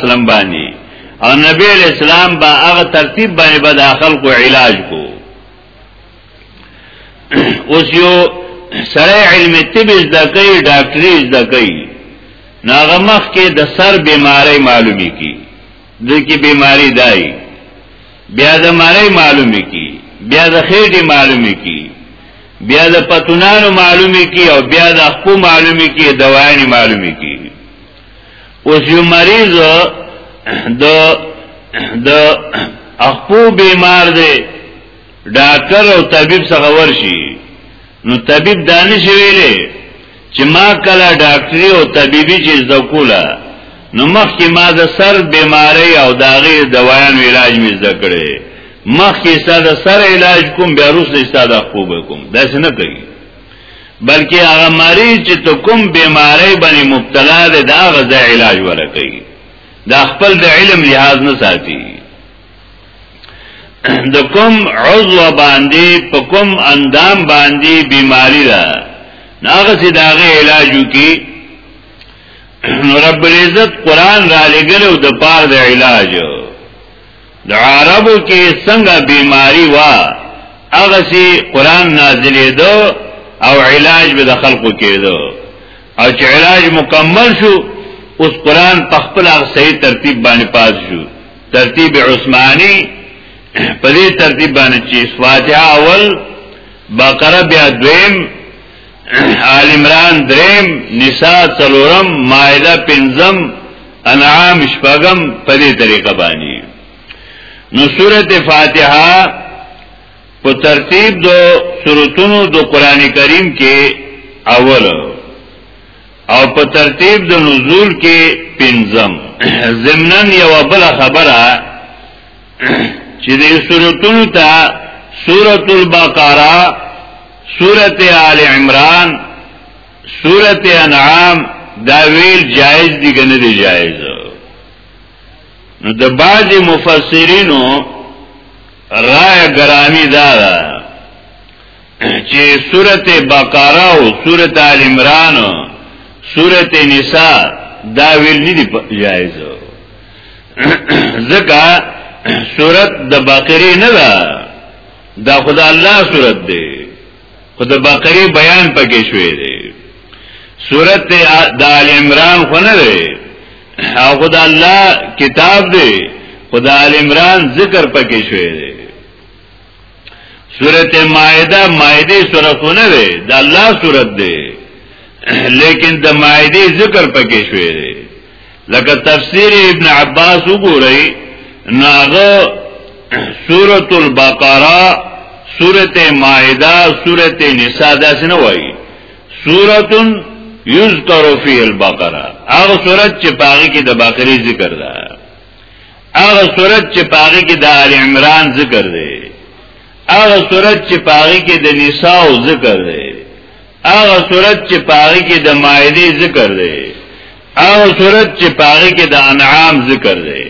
اسلام باندې او نبی اسلام با هغه ترتیب باندې به د خلکو علاج کو اوس یو سره علم طب زده کوي ډاکټري زده کوي ناغه مخ کې د سر بیماری معلومي کی د کې بیماری دای بیا د مړی معلومي کی بیا د خېټې معلومي کی بیا د پتونانو معلومي کی او بیا د خپل معلومي کی دوايانې معلومي کی اوس یو مریض د د اخپو بیمار دی ډاکټر او طبيب څخه ورشي نو طبيب دانش ویلې چې ما کله ډاکټري او طبيبي چې زده کوله نو مخکې ما د سر بیماری او داغه دوایان علاج مې زده کړې مخکې ساده سر علاج کوم بیا روس نه ساده خوب کوم دا څه نه کوي بلکې هغه مریض چې ته کوم بیماری باندې مبتلا دی دا غزا علاج ورکوي دا خپل د علم لحاظ نه ساتي د کوم عضو باندې په کوم اندام باندې بیماری ده ناغه سي داغه علاجو کې رب العزت قران را لګلو د پاره د علاجو د عربو کې څنګه بیماری وا هغه سي قران نازلې دو او علاج به د خلقو کېدو او چې علاج مکمل شو اوس قران په خپل هغه صحیح ترتیب باندې پاس شو ترتیب عثماني په دې ترتیب باندې چې فاتحه اول بقره بیا دویم آل عمران دریم نساء څلورم مائده پنځم انعام شپږم په دې طریقه باندې نو سورته فاتحه په ترتیب د سوراتونو د قران کریم کې اول او په ترتیب د نزول کې پنځم ضمنن یو بل خبره چې دې سورتونو ته سورۃ البقره سورۃ آل عمران سورۃ انعام دا ویل جایز دي کنه دي جایز نو د بعضی مفسرینو رائے گرامی دا دا چې سورته بقره او سورته ال عمران سورته نساء دا ویل نه دي جایز ځکه سورته د بقره نه ده دا خدای الله سورته دی خدای بقره بیان پکې شوی دی سورته د ال عمران خو نه دی او خدای الله کتاب دی خدای ال عمران ذکر پکې شوی دی سورت مائده مائده سورتونه وی د الله سورت دی لیکن د مائده ذکر پکې شوی دی لکه تفسیر ابن عباس وګورئ ناغه سورت البقره سورت مائده سورت نساء داسې نه وایي سورت یذکر فی البقره هغه سورت چې پاغي کې د بقره ذکر ده هغه صورت چې پاره کې د آل عمران ذکر دی هغه صورت چې پاره کې د نساء ذکر دی هغه صورت چې پاره کې د مائده ذکر دی هغه صورت چې پاره کې د انعام ذکر دی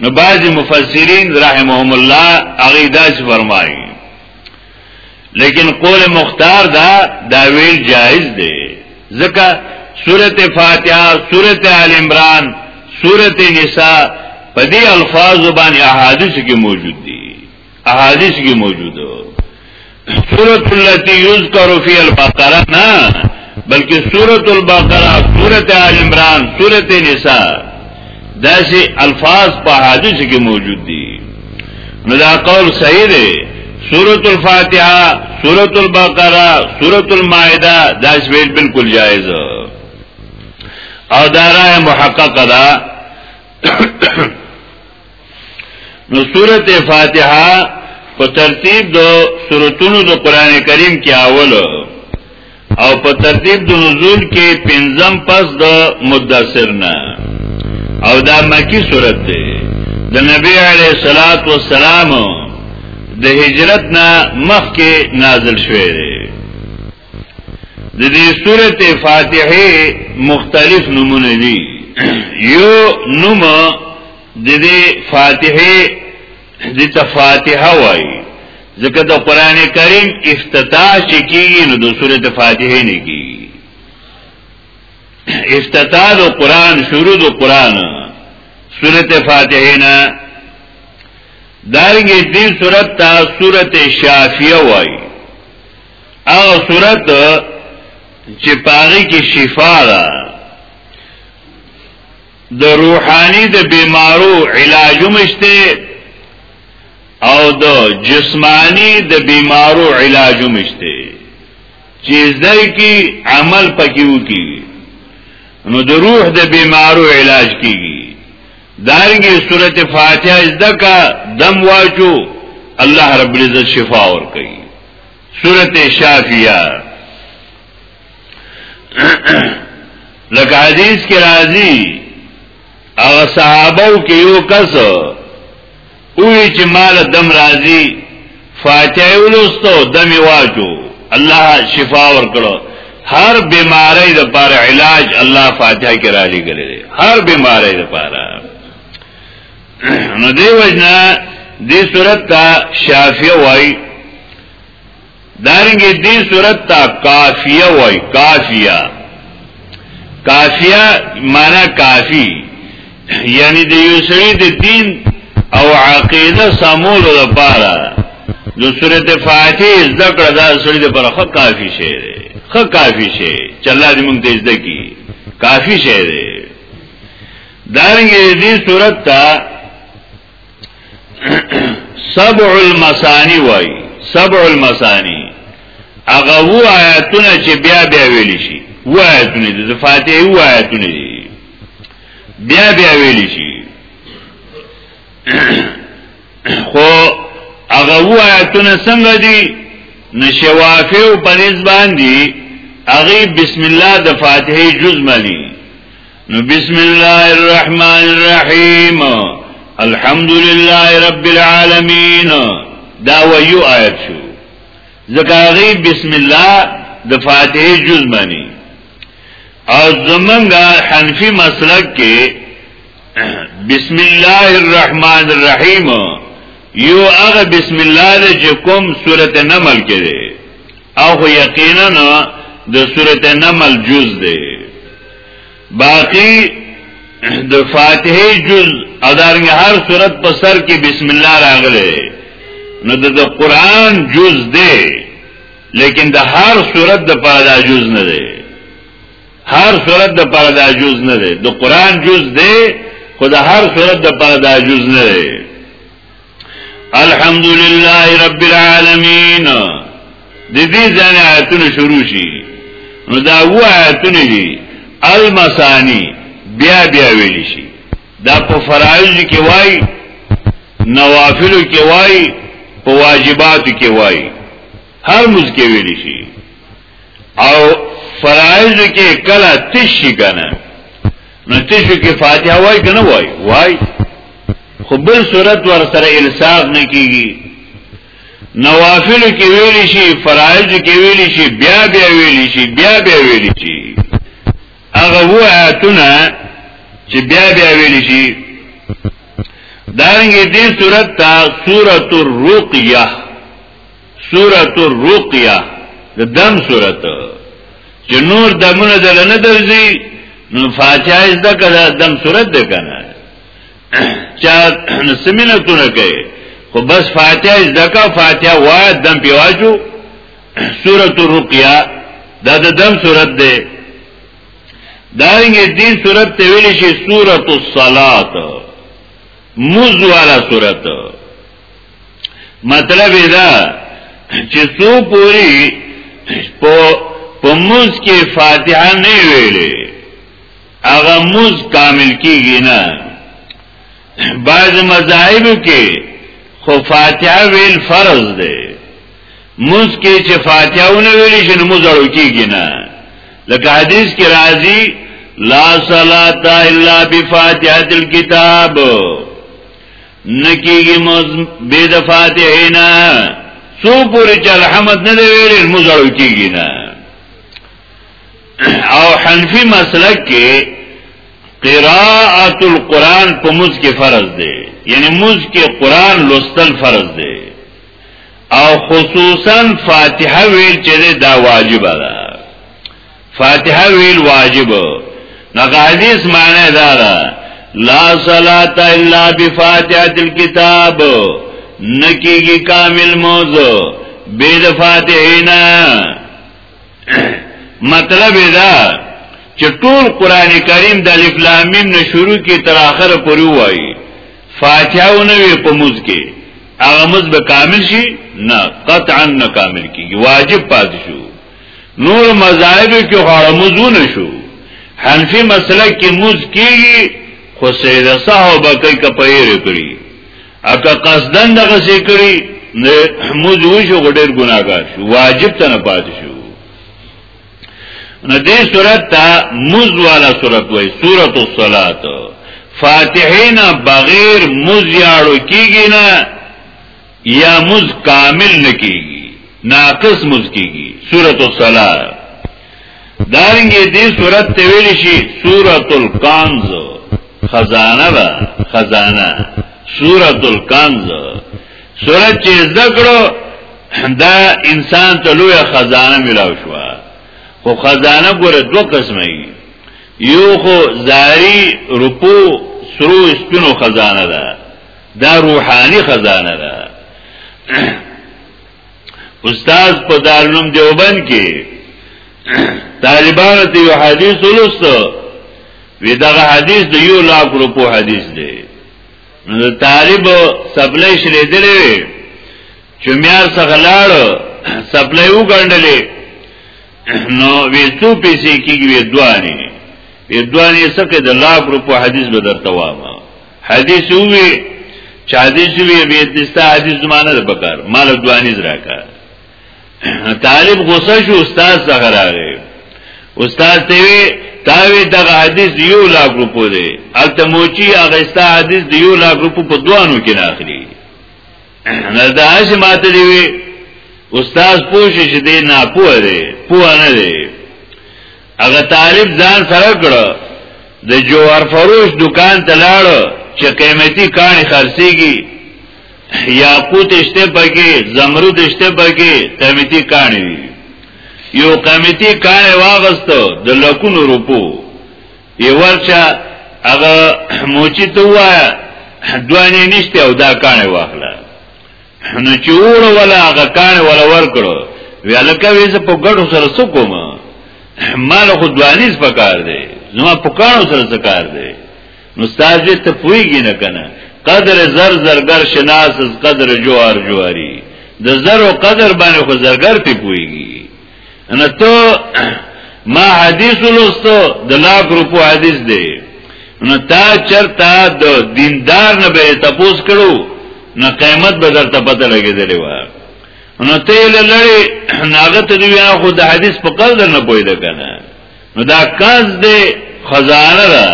نو بعض مفسرین رحمهم الله هغه داس فرمایي لیکن قول مختار دا دا ویل جائز دی ځکه سورت فاتحه سورت آل عمران سورت نساء په دې الفاظ باندې احادیث کې موجود دي احادیث کې موجود سورت التي يذكر في البقره نه بلکې سورت البقره سورت آل عمران سورت نساء داسې الفاظ په حدیث کې موجود دي نو دا قول صحیح دی سورۃ الفاتحه سورۃ البقره سورۃ المائده دا ویل بالکل جایز او دا راه محقق ده نو سورۃ فاتحه په ترتیب دو سورتونو د قران کریم کې اول او په ترتیب د نزول کې پنځم پس د مدثر نه او دا مکی صورت دی د نبی علی صلوات و سلام د هجرت نه مخکې نازل شوی دی د دې سورته فاتحه مختلف نمونه دي یو نوم د دې فاتحه د تفاتحه وایي ځکه د قران کریم افتتاح چې کیږي نو د سورۃ فاتحه نه کیږي افتتاح د قران شروع د قران سورۃ فاتحه نه دارنګ دې سورۃ ته سورۃ شافیه وای او سورۃ چې پاره کې شفا ده د روحانی د بیمارو علاج مشته او د جسمانی د بیمارو علاج مشته چې زای کی عمل پکې وکي نو د روح د بیمارو علاج کیږي دارنګه سورته فاتحه زدکا دم واچو الله رب العزت شفا ور کوي سورته شافیه لکه حدیث کې راځي هغه صحابه کې یو کس وی چې مال دم راځي فاتحه ولستو دم واجو الله شفا ورکړو هر بیماری د پر علاج الله فاتحه کې را لګلې هر بیماری د پر نو دی وجنا دی صورت تا شافعی وای دارنګه دې صورت ته کافیه وای کافیه کافیه معنا کافی یعنی د یو سړي د دین او عقیده سمولو لپاره د سورته فاتحه ذکر دا سړي د برخه کافی شی دی خه کافی شی چې الله دې موږ ته زده کی کافی شی دی دارنګه دې صورت ته سبع المسانی وای سبع المسانی هغه و آیاتونه چې بیا بیا ویل شي و آیاتونه د فاتحه و آیاتونه دي بیا بیا ویل شي خو هغه و آیاتونه څنګه دي نشوافه او پنځ باندې هغه بسم الله د فاتحه جز ملي نو بسم الله الرحمن الرحیم الحمد لله رب العالمین دا ویو آیت شو زکاغی بسم الله د فاتحه جز معنی او زمنګا حنفی مسلک کې بسم الله الرحمن الرحیم یو هغه بسم الله د چې کوم سورته نمل کې ده او یقینا د سورته نمل جز ده باقی د فاتحه جز ادارنګ هر صورت په سر کې بسم الله راغله نو د قرآن جز دی لیکن د هر صورت د پاره دا جز نه دی هر صورت د پاره دا جز نه دی د قرآن جز دی خو د هر صورت د پاره دا جز نه دی الحمد لله رب العالمین د دې ځان آیتونه شروع شي نو دا و آیتونه دي المسانی بیا بیا ویل شي دا په فرایض کې وای نوافل کې وای په واجبات کې وای هر مز کې ویل شي او فرایض کې کله تشی کنه نو تشو کې فاتحه وای کنه وای وای خو بل صورت ور سره الساق نه کیږي نوافل کې ویل شي فرایض کې ویل شي بیا بیا ویل شي بیا بیا ویل شي هغه و آیاتونه چې بیا بیا ویل شي دارنګه دې صورت تا سورۃ الرقیه سورۃ الرقیہ د دم سورۃ چې نور دمونه دل نه درځي نو فاتحه از د کړه دم سورۃ ده کنه چا سمینه تو نه کوي خو بس فاتحه از د کا فاتحه وا دم پیواجو سورۃ الرقیہ دا د دم سورۃ ده دارنګه دې سورۃ ته ویل شي سورۃ الصلات موز والا سورۃ مطلب دا چې څو پوری په پموز کې فاتحه نه ویلې هغه موز کامل کیږي نه بعض مذاهب کې خو فاتحه ویل فرض دی موز کې چې فاتحه ونه ویلې چې موز اړو کیږي نه لکه حدیث کې راځي لا صلاة الا بفاتحة الكتاب نکیږي موز بيد فاتحینا سو پوری چې الحمد نه دی ویل مزړو کیږي نه او حنفي مسلک کې قراءت القرآن په موز کې فرض دی یعنی موز کې قرآن لوستل فرض دی او خصوصا فاتحه ویل چې دا واجب ده فاتحه ویل واجب نقادیس معنی دارا لا صلاة الا بفاتحة الكتاب نکی گی کامل موضوع بید فاتحینا مطلب دا چې ټول قران کریم د الف لام میم نه شروع کی تر اخر پورې وایي فاتحه او نه په موز کې هغه موز به کامل شي نه قطعا نه کامل کیږي واجب پاتې شو نور مذاهب کې غاړه مزونه شو حنفي مسله کې موز کیږي خو سید صاحب کوي کپیر کړی اګه قصدن دغه سي کړی نه موز وشو غډیر ګناګار شو واجب ته نه پات شو نه دې صورت ته موز والا صورت وای صورت الصلات فاتحینا بغیر موز یاړو کیږي نه یا مز کامل نکیږي ناقص مز کیږي سورۃ الصلاه دارنګه دې سورۃ ته ویل شي سورۃ الکنز خزانه ده خزانه سورۃ الکنز سورۃ چې ذکرو دا انسان ته لوی خزانه ملاو شو خو خزانه ګوره دوه قسمه یو خو زاری روپو سرو سپینو خزانه ده دا روحاني خزانه ده استاد په دارلوم دیوبند کې طالبانو ته یو حدیث ولوستو وی دغه حدیث د یو لاک روپو حدیث دی نو طالب سپلای شلې درې چې میار څخه لاړ سپلای وګڼلې نو وی څو پیسې کیږي دواني وی دواني څخه د لاک روپو حدیث به درته وامه حدیث وی چې حدیث وی به دستا حدیث زمانه ده پکار مال دوانی زراکا طالب غوسه شو استاد څنګه راغی استاد ته وی تاوی دغه حدیث یو لاک روپو دی التموچی هغه ستا حدیث دی یو لاک روپو په دوانو کې ناخلی نه دا چې ماته دی وی استاد پوښی چې دی نه پوه دی پوه نه دی هغه طالب ځان سره کړ د جوهر فروش دکان ته لاړ چې قیمتي کاني خرڅيږي یاقوت شته پکې زمرد شته پکې قیمتي کاني وي یو قیمتي کاني واغستو د لکونو روپو یو ورچا هغه موچی ته وایا دوانه نشته او دا کاني واخله نو چې وړو ولا هغه کان ولا ور کړو ویلکه ویزه په ګډو سره سکوم مال خو دوانیز پکار دی زما په کانو سره سکار دی نو استاد ته پویږي نه کنه قدر زر زرګر شناس قدر جوار جواری د زر او قدر باندې خو زرګر ته پویږي انا تو ما حدیث لوستو د لا ګروپو حدیث دی نو تا چرتا د دیندار نه به تپوس کړو نو قیامت به درته پته لګیدلی و نو ته لړی ناغه ته دی خو د حدیث په قلد نه پوهیده کنه نو دا کاز دی خزانه ده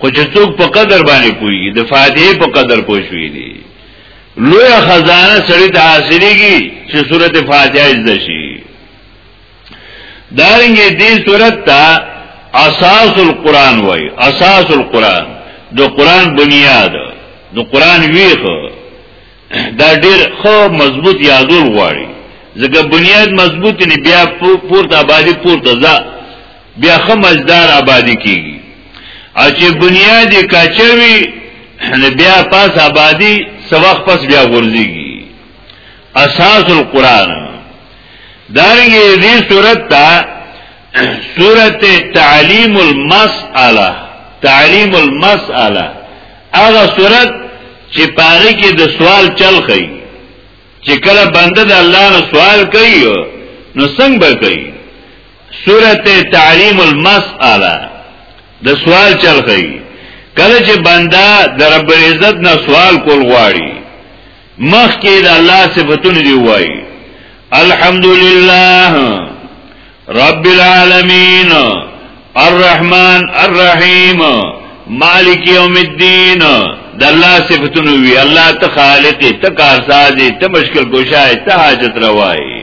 خو چې څوک په قدر باندې پوهیږي د فاتحه په قدر پوه شوی دی لوی خزانه سړی ته حاصلېږي چې سورته فاتحه زده شي دارنګه دې سورته ته اساس القرآن وای اساس القرآن د قرآن بنیاد د قرآن ویخ دا ډېر خو مضبوط یادول غواړي ځکه بنیاد مضبوط نه بیا پورته آبادی پورته ځه بیا خه مزدار آبادی کیږي او چې بنیاد کچوي بیا پاس آبادی سوخ پس بیا غورځيږي اساس القرآن دارنګه دې صورت ته صورت تعلیم المسأله تعلیم المسأله هغه صورت چې پاره کې د سوال چل خي چې کله بنده د الله نه سوال کوي نو څنګه به کوي سورت تعلیم المسئله د سوال چل خی کله چې بنده د رب العزت نه سوال کول غواړي مخ کې د الله صفاتونه دی وایي الحمدلله رب العالمین الرحمن الرحیم مالک یوم الدین د الله صفاتونه وی الله ته خالق ته کارساز ته مشکل گشای ته حاجت روای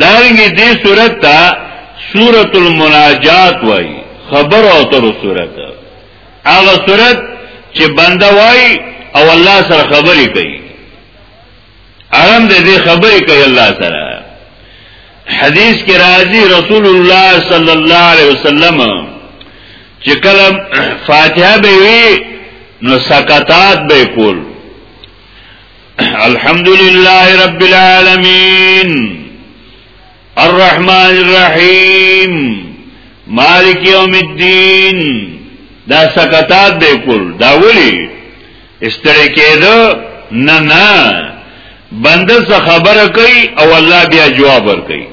دارنګه دې صورت ته سورۃ المناجات وای خبر او تر صورت هغه صورت چې بنده وای او الله سره خبرې کوي ارم دې خبرې کوي الله سره حدیث کې راځي رسول الله صلی الله علیه وسلم چې کله فاتحه به وی نو سکتات به کول الحمد لله رب العالمين الرحمن الرحيم مالك يوم الدين دا سکتات دی کول دا ولی استړی کېده نه نه بنده څه خبره کوي او الله بیا جواب ورکوي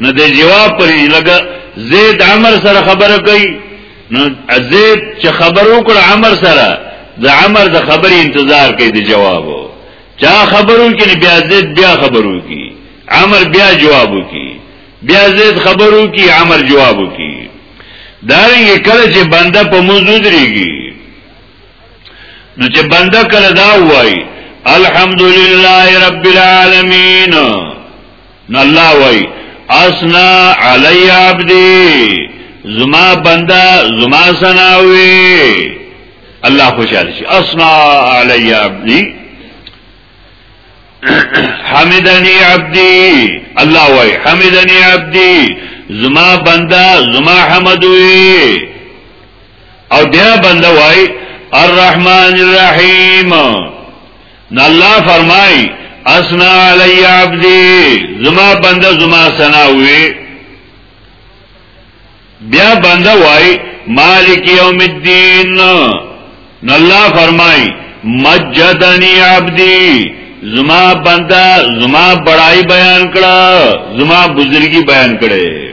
نو د جواب پرې لګا زید عمر سره خبره کوي نو زید چې خبرو کړ عمر سره د عمر د خبرې انتظار کوي د جوابو چا خبرو کې بیا زید بیا خبرو کې عمر بیا جوابو کې بیا زید خبرو کې عمر جوابو کې دارنګ کله چې بنده په موجود ریږي نو چې بنده کله دا وایي الحمدلله رب العالمین نو الله وای اسنا علی عبدی زما بندا زما سناوی الله خوشاله شي اسنا علی عبدی حمدنی عبدی الله وای حمدنی عبدی زما بندا زما حمدوی او دیا بندا وای الرحمن الرحیم نو الله فرمای اسنا علی عبدی زما بنده زما سنا وی بیا بنده وای مالک یوم الدین نو الله فرمای مجدنی عبدی زما بنده زما بڑای بیان کړه زما بزرگی بیان کړه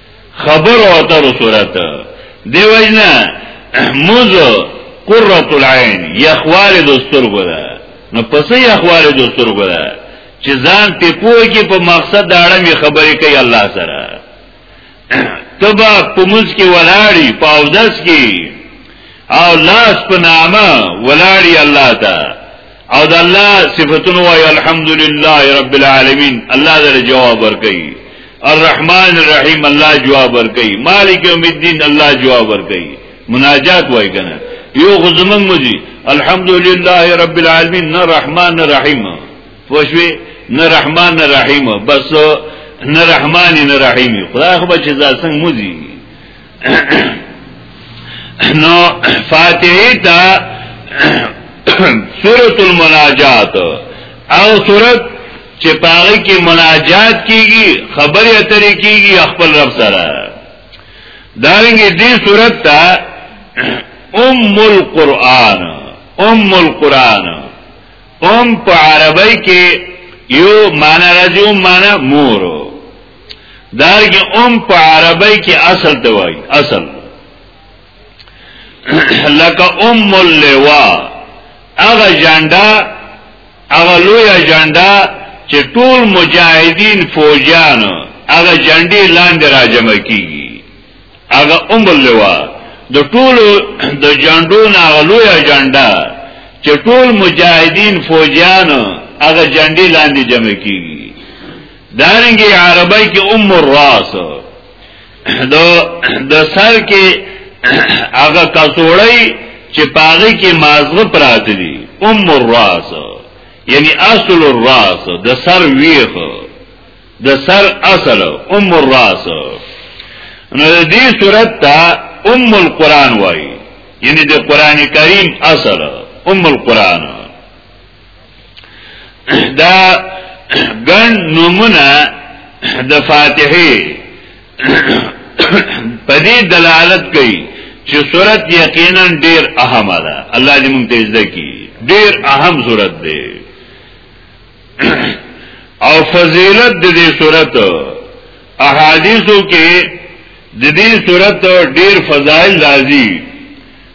خبر او اتر صورت دی وجنا موز قرۃ العين یخوال دوستر ګره نو پسې یخوال دوستر ګره چې ځان په پوه کې په مقصد دا اړه می خبرې کوي الله سره تبا پمز کې ولاړی پاودس کې او لاس په نامه ولاړی الله ته او د الله صفاتونه وای الحمدلله رب العالمین الله دې جواب ورکړي الرحمن الرحیم الله جواب ورکړي مالک یوم الدین الله جواب ورکړي مناجات وای کنه یو غزمن مجي الحمدلله رب العالمین نه رحمان الرحیم پوښوي نه رحمان الرحیم بس نه رحمان نه رحیم خدای خو بچ ځا څنګه مجي نو فاتحه تا سورۃ المناجات او سورۃ چې پاره کې مناجات کیږي خبرې اترې کیږي خپل رب سره دارنګه دې صورت ته ام القرآن ام القرآن ام په عربی کې یو معنا راځي ام معنا مور دارنګه ام په عربی کې اصل ته وایي اصل لکه ام اللواء هغه جاندا هغه لوی جاندا چې ټول مجاهدین فوجان هغه جانډي لاندې راجمع کیږي هغه ام اللواء د ټول د جانډو نه هغه لوی جاندا چې ټول مجاهدین فوجان هغه جانډي لاندې جمع کیږي دارنګي عربی کې ام الراس د د سر کې هغه کڅوړی چې پاغي کې مازغه پراته دي ام الراس یعنی اصل الراس د سر ویخ د سر اصل ام الراس نو دې صورت ته ام القران وایي یعنی د قران کریم اصل ام القران دا ګن نمونه د فاتحه په دې دلالت کوي چې صورت یقینا ډیر اهم ده الله دې مونږ ته زده کی ډیر اهم صورت ده او فضیلت د دې صورت احادیثو کې د دې صورت ډیر فضایل راځي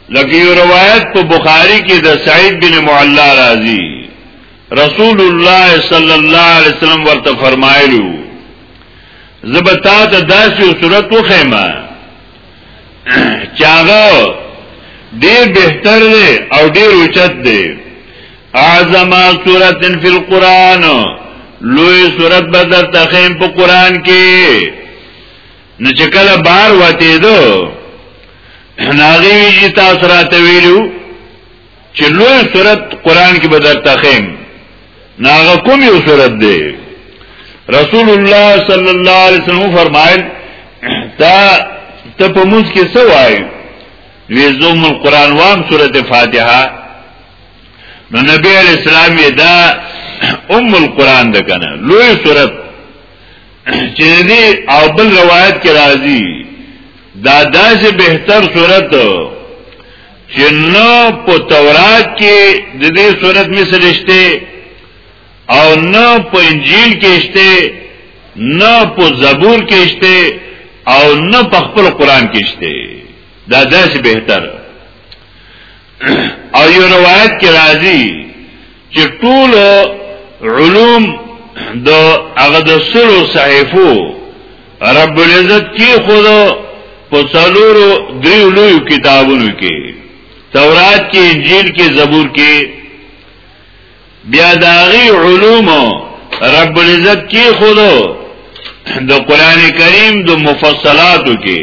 لکه یو روایت په بخاری کې د سعید بن معلا راضی رسول الله صلی الله علیه وسلم ورته فرمایلو زبتا ته داسې صورت وخېما چاغه ډیر بهتر دی او ډیر اوچت دی اعظم سورت فی القرآن لوی سورت بدر تخیم په قرآن کې نو چې کله بار وته دو ناغي وی چې تاسو راته ویلو چې لوی صورت قران کې بدر تخیم ناغه کوم یو صورت دی رسول الله صلی الله علیه وسلم فرمایل تا ته په موږ کې څه وایي وی زوم القران وام سوره فاتحه نو نبی علیہ السلام دا ام القران ده کنه لوی سورت چې دې او بل روایت کې راځي دا داسې بهتر صورت چې نو په تورات کې د دې صورت مثل شته او نه په انجیل کې شته نه په زبور کې شته او نه په خپل قران کې شته دا داسې بهتر او یو روایت کې راځي چې ټول علوم د هغه د سلو صحیفو رب العزت کې خود په څلورو دریو لوی کتابونو کې تورات کې انجیل کې زبور کې بیا داغي علوم رب العزت کې خود د قران کریم د مفصلاتو کې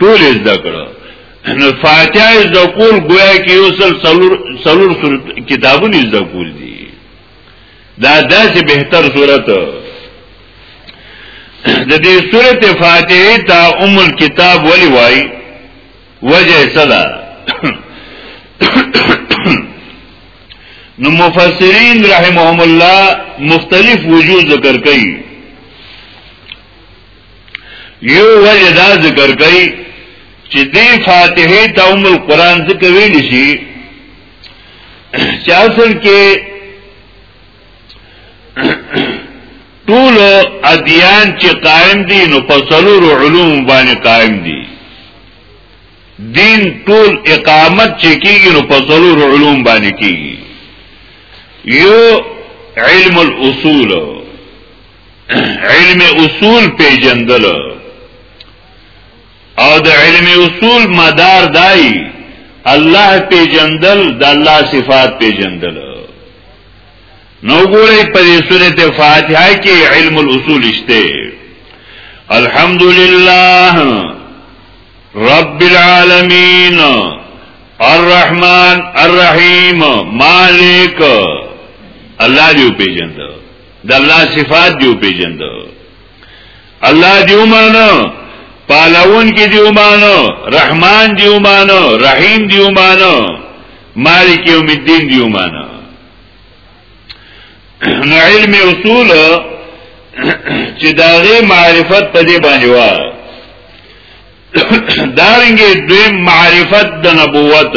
ټول زده کړو نو فاتحه زده کول گویا کې یو سل سلور سلور کتابونه زده کول دي دا داسې بهتر صورت د دې صورت فاتحه تا ام الكتاب ولی وای وجه صدا نو مفسرین رحمهم الله مختلف وجوه ذکر کوي یو وجه دا ذکر کئی چه دی فاتحه تا ام القرآن ذکر ویلی شی چه اصل که طول ادیان چه قائم دی نو پسلور علوم بانی قائم دی دین طول اقامت چه کیگی نو پسلور علوم بانی کیگی یو علم الاصول علم اصول پیجندل او د علم اصول مدار دای الله پیجندل د الله صفات پیجندل نو ګورې په دې سورته فاتحه کې علم الاصول شته الحمدلله رب العالمین الرحمن الرحیم مالک الله دې پیجندل د الله صفات دی پیجند الله دی ومانه پالون کې دی ومانه رحمان دی ومانه رحیم دی ومانه مالک یوم الدین دی ومانه نو علم اصول چې داغه معرفت په دې باندې و دارنګه دوی معرفت د نبوت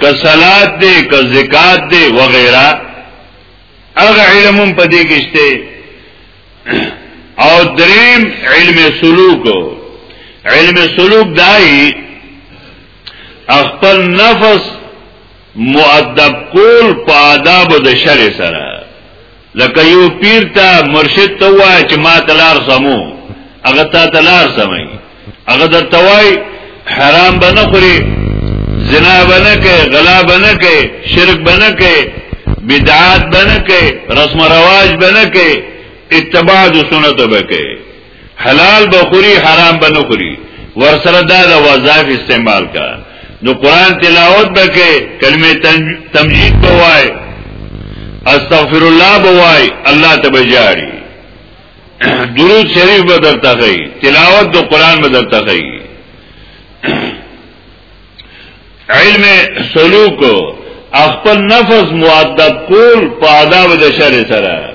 که صلات دی که زکات دی وغیرہ هغه علم په دې کې شته او دریم علم سلوک علم سلوک دای خپل نفس مؤدب کول په آداب د شرع سره لکه یو پیر ته مرشد ته وای چې ما تلار سمو هغه ته تلار سمي هغه د توای حرام بنه خوري زنا بنه کې غلا بنه کې شرک بنه کې بدعات بنه کې رسم رواج بنه کې اتباع د سنت به کې حلال بخوری حرام بنخوری ورسره دا د وظایف استعمال کا نو قران تلاوت بکې کلمه تمجید بوای استغفر الله بوای الله تبجاری درود شریف بدر تخی تلاوت د قران بدر تخی علم سلوک خپل نفس مؤدب کول په آداب د شرع سره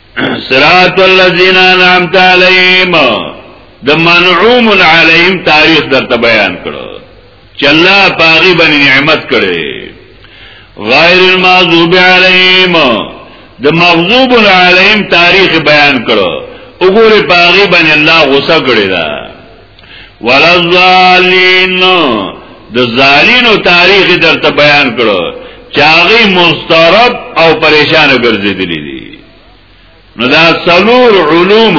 صراط الذين انعمت عليهم د منعوم عليهم تاریخ درته بیان کړو چې الله پاغي باندې نعمت کړي غیر المغضوب عليهم د مغضوب عليهم تاریخ بیان کړو وګوره پاغي باندې الله غوسه کړی دا ولا ظالین د ظالینو تاریخ درته بیان کړو چاغي مسترب او پریشان ګرځیدلی دي نو دا سلور علوم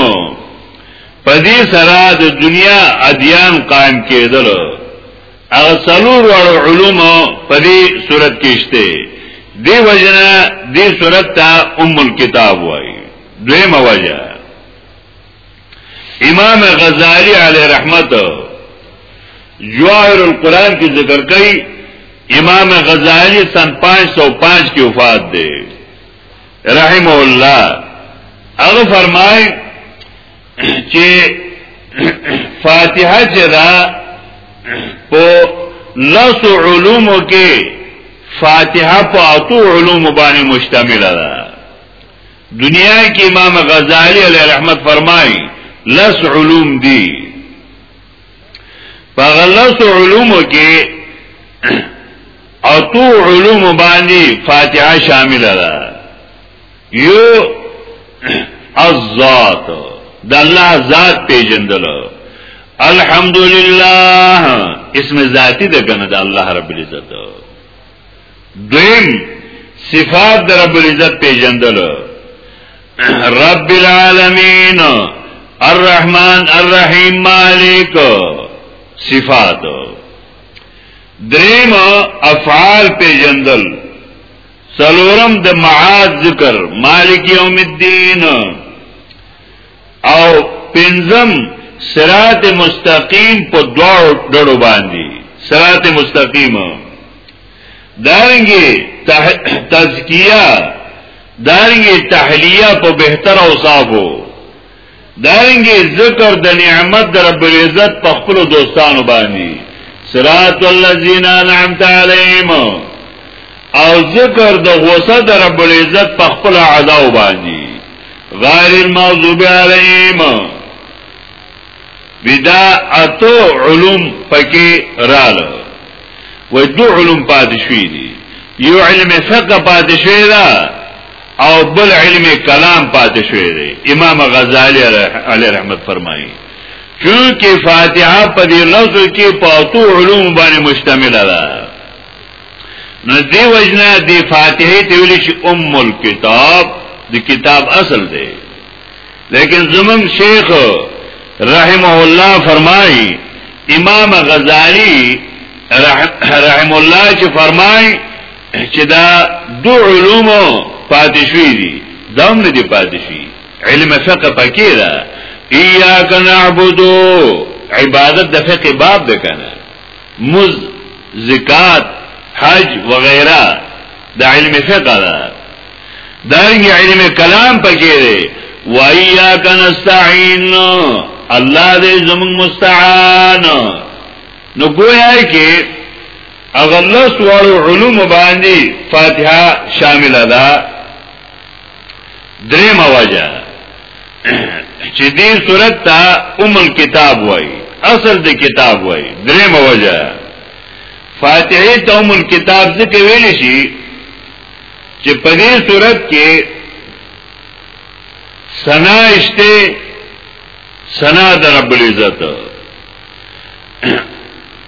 په دې سره د دنیا ادیان قائم کېدل او سلور وړ علوم په دې صورت کې شته دی وجنا دې صورت ته ام الكتاب وایي دویمه وجه امام غزالی علی رحمت جواهر القرآن کی ذکر کئی امام غزالی سن 505 کی وفات دے رحمه الله هغه فرمای چې فاتحه چې دا په لس علومو کې فاتحه په اتو علومو باندې مشتمل ده دنیا کې امام غزالی علیه رحمت فرمایي لس علوم دي په غلس علومو کې او تو علوم باندې فاتحه شامل ده یو الذات د الله ذات پیجندل الحمدلله اسم ذاتی ده کنه د الله رب العزت دویم صفات در رب العزت پیجندل رب العالمین الرحمن الرحیم مالک صفات دریم افعال پیجندل سلورم د معاد ذکر مالک یوم الدین او پنځم صراط مستقیم په دواړو ډړو باندې صراط مستقیم دارنګي تزکیه دارنګي تحلیه په بهتر اوصافو دارنګي ذکر د نعمت در رب العزت په خپل دوستانو باندې صراط الذین انعمت علیهم او ذکر د غوسه در رب العزت په خپل عذاب باندې غیر المغضوب علیهم ودا اتو علوم پکې رااله و دو علوم پاتې شوې دي یو علم فقه پاتې شوې ده او بل علم کلام پاتې شوې ده امام غزالی علیه رحمت فرمایي چونکه فاتحه په دې لفظ کې پاتو علوم باندې مشتمل ده نو دی وجنا دی فاتحه ته ویل شي ام الكتاب د کتاب اصل دی لیکن زمون شیخ رحمه الله فرمای امام غزالی رحم الله چې فرمای چې دا دو علوم پاتشوی دي دام نه دي پاتشوی علم فقه پکې ده ایاک نعبدو عبادت د فقه باب ده کنه مز زکات حج وغیرہ د علم فقه ده دارنګ علم کلام پکې دی وایا کنستعين الله دې زمون مستعان نو گویا کې اغلس وړو علوم باندې فاتحه شامل ده درې مواجه چې دې صورت ته ام الكتاب وای اصل د کتاب وای درې مواجه فاتحه ته ام الكتاب ځکه ویل شي چې په دې صورت کې سنا اشته سنا د رب العزت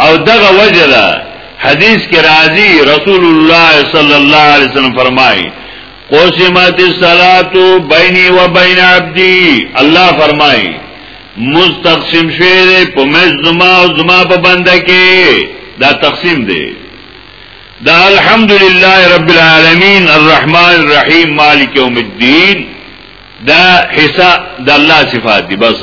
او دغه وجه ده حدیث کې راځي رسول الله صلی الله علیه وسلم فرمایي قسمت الصلاه بیني و بین عبدي الله فرمایي مستقسم شوی دی په مز زما او زما په بنده کې دا تقسیم دی دا الحمدلله رب العالمین الرحمن الرحیم مالک یوم الدین دا حصہ د الله صفات دی بس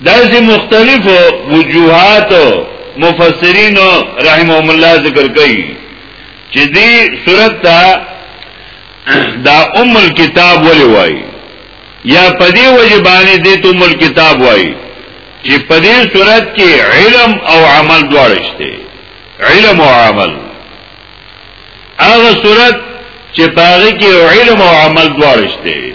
داسې مختلفو وجوهات مفسرین رحمهم الله ذکر کوي چې دې صورت ته دا ام الكتاب ولې وای یا پدې وجه باندې دې ته ام الكتاب وای چې پدې صورت کې علم او عمل دواړه شته علم او عمل هغه صورت چې پاره کې علم او عمل دواړه شته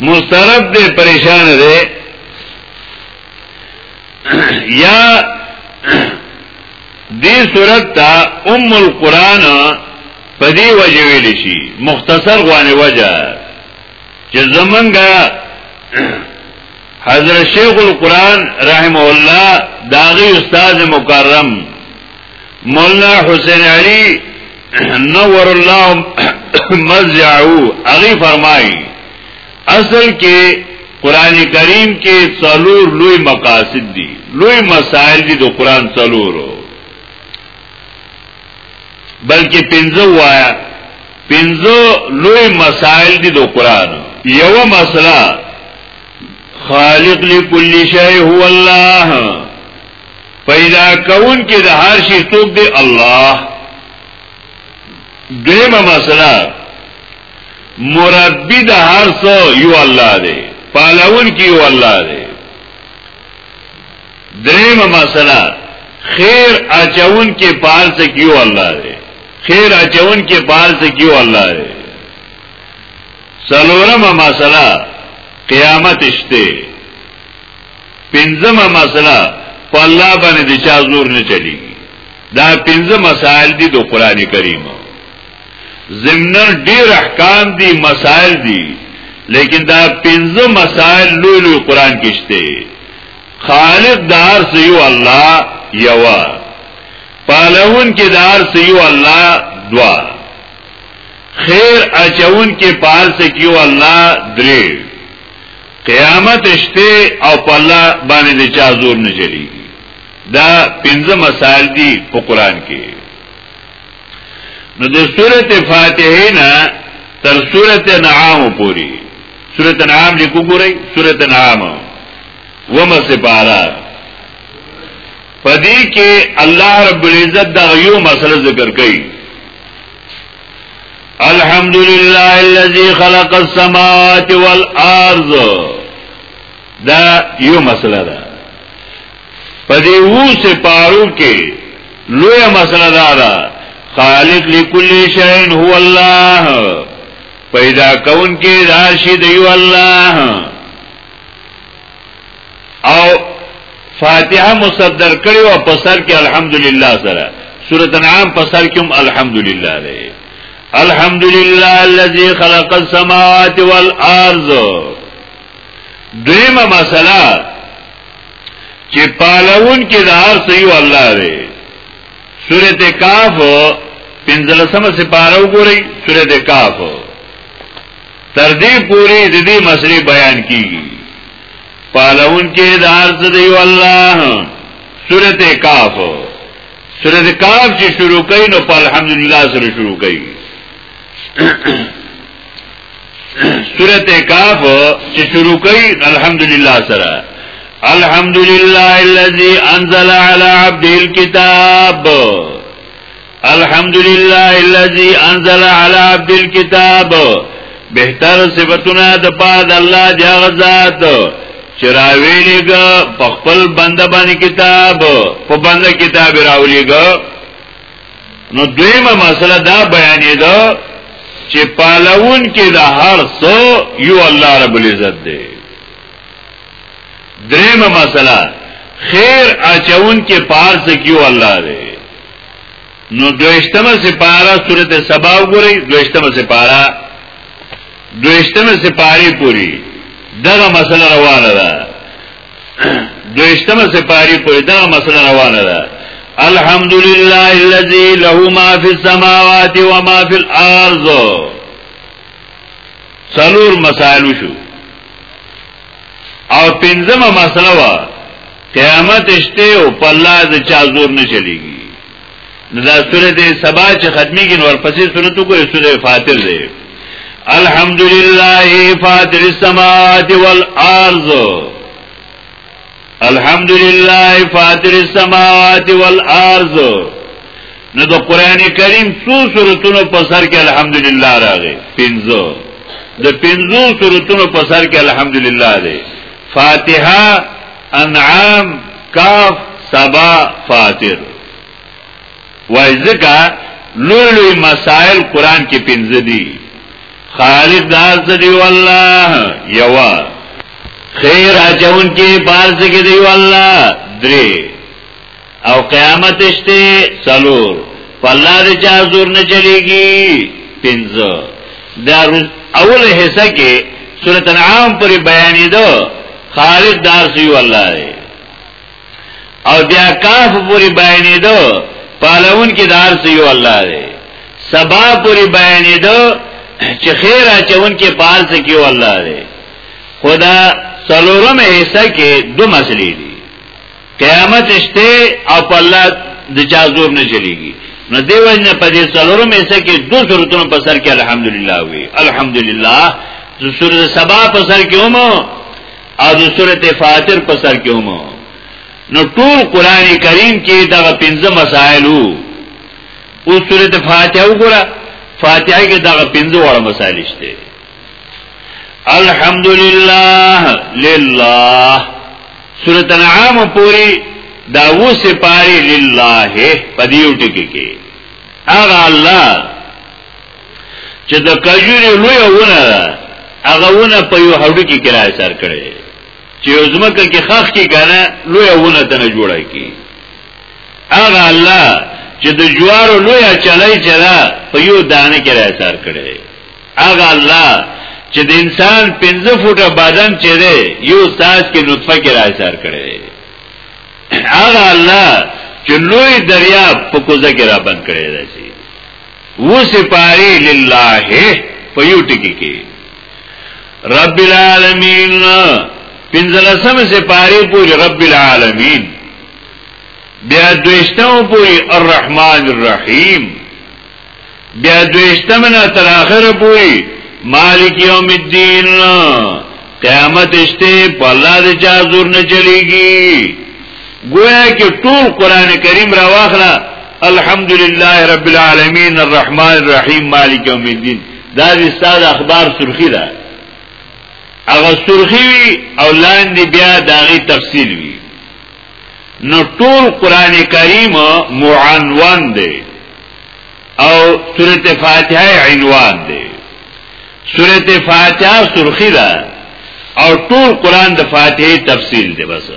مسترب دې پریشان دې یا دې صورت ته ام القران په دې وجه ویل شي مختصر غوانه وجه چې زمونږه حضرت شیخ القران رحم الله داغي استاد مکرم مولانا حسین علی نور الله مزعو هغه فرمایي اصل کې قران کریم کې څلور لوی مقاصد دي لوی مسائل دي د قران څلورو بلکې پنځه وایا پنځه لوی مسائل دي د قران یو مسله خالق لكل شيء هو الله پیدا کون کې د هر شي څوک دی الله دیمه مسله مربی د هر څو یو الله دی پالون کې یو الله دی دیمه مسله خیر اچون کې پال څه کیو الله دی خیر اچون کې پال څه کیو الله دی سلورمه مسله قیامت شته پنځمه مسله په الله باندې د چا زور نه چلیږي دا پنځه مسائل دي د قران کریم زمنن ډیر احکام دي مسائل دي لیکن دا پنځه مسائل لوی لوی قران کې شته خالق دار سیو الله یوا پالون کې دار سیو الله دوا خیر اچون کې پال سکیو الله درې قیامت شته او په الله باندې د چا زور نه چلیږي دا پنځه مسائل دي په قران کې نو د سورته فاتحه نه تر سورته نعام پوری سورته نعام لیکو ګورئ سورته نعام ومه سپارا پدې کې الله رب العزت دا یو مسله ذکر کړي الحمد لله الذي خلق السماوات والارض دا یو مسله ده په دې وو سپارو کې لوی مسله دا ده خالق لكل شيء هو الله پیدا کون کې راشد یو الله او فاتحه مصدر کړي او په سر کې الحمدلله سره سورۃ انعام په سر کې هم الحمدلله ده الحمدلله الذي خلق السماوات والارض دیمه مسله چې پالون کې د هر څه یو الله دی سورۃ کاف پنځلسمه سپاره وګورئ سورۃ کاف تر دې پورې د دې مسلې بیان کیږي پالون کې د ارض دی والله سورته کاف سورته کاف چې شروع کین نو په الحمدلله سره شروع کین سورته کاف چې شروع کین الحمدلله سره الحمدلله الذي انزل على عبده الكتاب الحمد لله الذي انزل على عبد الكتاب بهتر صفاتونه د پاد الله دی غزاد چراویلیګه په خپل بنده باندې کتاب په بنده کتاب راولیګه نو دویمه مسله دا بیانې ده چې پالون کې د هر څو یو الله رب العزت دی دریمه مسله خیر اچون کې پارس کیو الله دی نو دوشتمه سپاره صورت سبا وګورئ دوشتمه سپاره دوشتمه سپاره پوری دغه مسله روانه ده دوشتمه سپاره پوری دغه مسله روانه ده الحمدلله الذي له ما في السماوات وما في الارض څلور مسائل شو او پنځمه مسله وا قیامت شته او په الله د چا زور نه چلیږي نو دا سورته سبا چې ختمي کې نور پسې سورته کوې سورته فاتر دی الحمدلله فاتر السماوات والارض الحمد لله فاطر السماوات والارض نو د قران کریم څو سورتونو په سر کې الحمد لله راغی پنځه د پنځو سورتونو په سر کې الحمد لله دی فاتحه انعام کاف سبا فاطر وای ځکه لوی لوی مسائل قران کې پنځه دي خالق داز دی والله یوا خیر اچون کې باز کې دی والله درې او قیامت شته سلور فالله دې چا زور نه چلیږي پنځه دا اول حصہ کې سورۃ انعام پر بیانې دو خالق داز دی والله او بیا کاف پوری بیانی دو پالون کی دار سیو اللہ دے سبا پوری بیانی دو چه خیر اچون کی پال سکیو اللہ دے خدا سلورم حصہ کی دو مسئلی دی قیامت اشتے او پا اللہ دچا زور نچلی گی نو دی وجنه په دې څلورو میسه کې دو صورتونو په سر کې الحمدلله وی الحمدلله د سورۃ سبا په سر کې هم او د سورته فاطر په سر کې هم نو ټول قران کریم کې دا پنځه مسائل وو او سورته فاتحه وګوره فاتحه کې دا پنځه وړ مسائل شته الحمدلله لله سورته انعام پوری دا و سپاری لله پدیو ټکی کې اغه الله چې د کجوري لوی ونه ده هغه ونه په یو هډو کې کرای سر کړي چې یو ځمکه کې خخ کې کنه لوی ونه ته نه جوړه کی هغه الله چې د جوارو لوی چلای چلا په یو دانه کې را سر کړي هغه الله چې د انسان 15 فوټه بدن چې دی یو ساز کې نطفه کې را سر کړي هغه الله چې لوی دریا په کوزه کې را بند کړي دی و سپاری لله په یو ټکی کې رب العالمین پنځلسم سپاری پوری رب العالمین بیا دویشتم پوری الرحمن الرحیم بیا دویشتم نه تر اخر پوری مالک یوم الدین قیامت اشته په الله د چا زور نه چلیږي گویا کې ټول قران کریم را واخلا الحمدلله رب العالمین الرحمن الرحیم مالک یوم الدین دا د استاد اخبار سرخی ده هغه سرخی وی او لاندې بیا داغي تفصیل وی نو ټول قران کریم معنون دی او سورت فاتحه عنوان دی سورت فاتحه سرخی ده او ټول قران د فاتحه تفصیل دی بس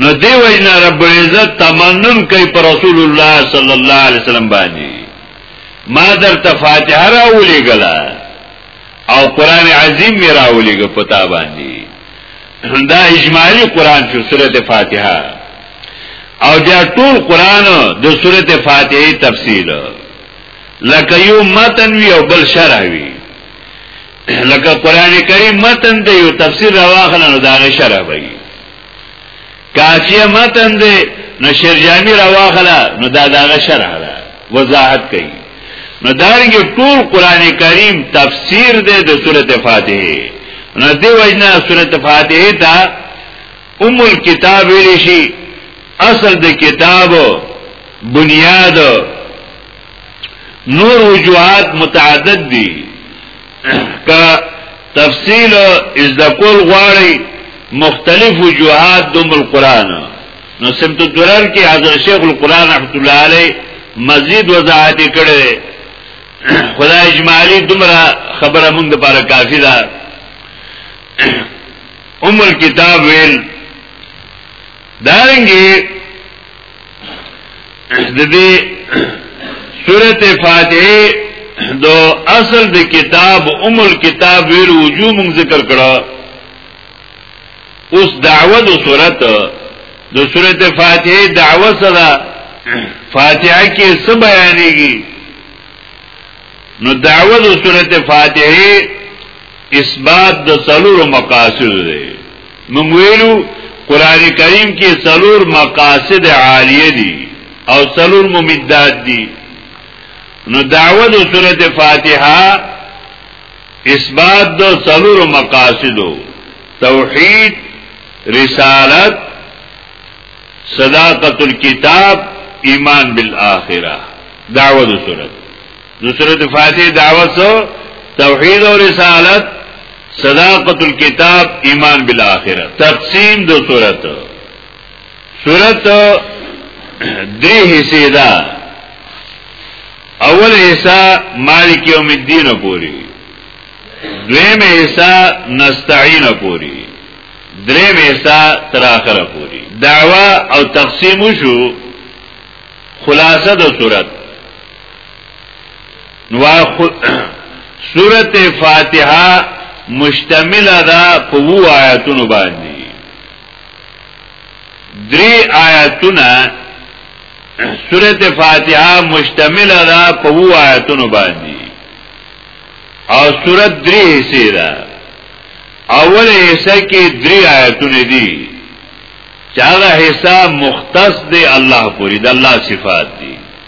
نو دی وینا رب العزت تمنن کوي پر رسول الله صلی الله علیه وسلم باندې ما در ته فاتحه راولې غلا او قران عظیم می راولېګه پتا باندې دا اجمالی قران شو سورته فاتحه او دا ټول قران د سورته فاتحه تفصیل لکه یو متن وی او بل شرح وی لکه قران کریم متن دی او تفسیر راوخلنو دا شرح وی کاچی متن دی نو شرجامی را واخلا نو دا داغه شرح ده وضاحت کوي نو دارنګه ټول قران کریم تفسیر دی د سورته فاتحه نو دی وجنا سورته فاتحه ته ام الكتاب ویل شي اصل د کتاب بنیاد نور وجوهات متعدد دي که تفصیل از د کول غواړي مختلف وجوهات د القرآن نو سمت الدرر کې حضرت شیخ القرآن رحمت الله علیه مزید وضاحت کړي خدای اجمالی دومره خبره موږ د پاره کافی ده ام الكتاب ویل دارنګي د دې سورته فاتحه د اصل د کتاب ام الكتاب ویل وجوه مون ذکر کړه اوس دعوه د سورته د سورته فاتحه دعوه سره فاتحه کې څه بیانېږي نو دعوه د سورته فاتحه اثبات د څلورو مقاصد دی موږ ویلو قران کریم کې څلور مقاصد عالیه دي او څلور ممدات دي نو دعوه د سورته فاتحه اثبات د څلور مقاصدو توحید رسالت صداقت الكتاب ایمان بالآخره دعوه د سورته نو سورۃ فاتحه دعوت توحید او رسالت صداقت الكتاب ایمان بالآخرة تقسیم دو صورت صورت دری حصے دا اول حصہ مالک یوم الدین پوری دویم حصہ نستعین پوری دریم حصہ تراخر پوری دعوه او تقسیم شو خلاصه د صورت سورت فاتحه مشتمل ده په وو آیاتونو باندې درې آیاتونه سورت فاتحه مشتمل ده په وو آیاتونو باندې او سورت درې حصے ده اول حصہ کې درې آیاتونه دي چاغه حصہ مختص دی الله پوری د الله صفات دی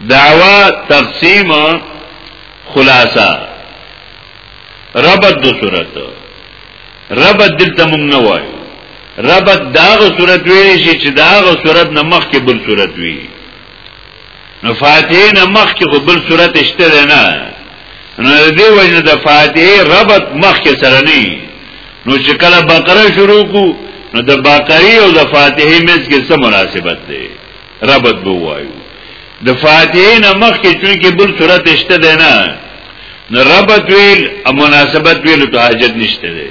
دعوا تقسیم خلاصه ربط دو صورت ربط دلته مونږ نه وایو ربط داغه صورت ویلی شي چې داغه صورت نه مخ کې بل صورت وي نو فاتحه نه مخ کې خو بل صورت شته نه نو دې وجه د فاتحه ربط مخ کې سره نه نو چې کله بقره شروع کو نو د بقره او د فاتحه مز کې څه مناسبت دی ربط به وایو د فاتحه نه مخکې چون کې بل صورت شته دی نه نه ربط ویل او مناسبت ویل ته حاجت نشته دی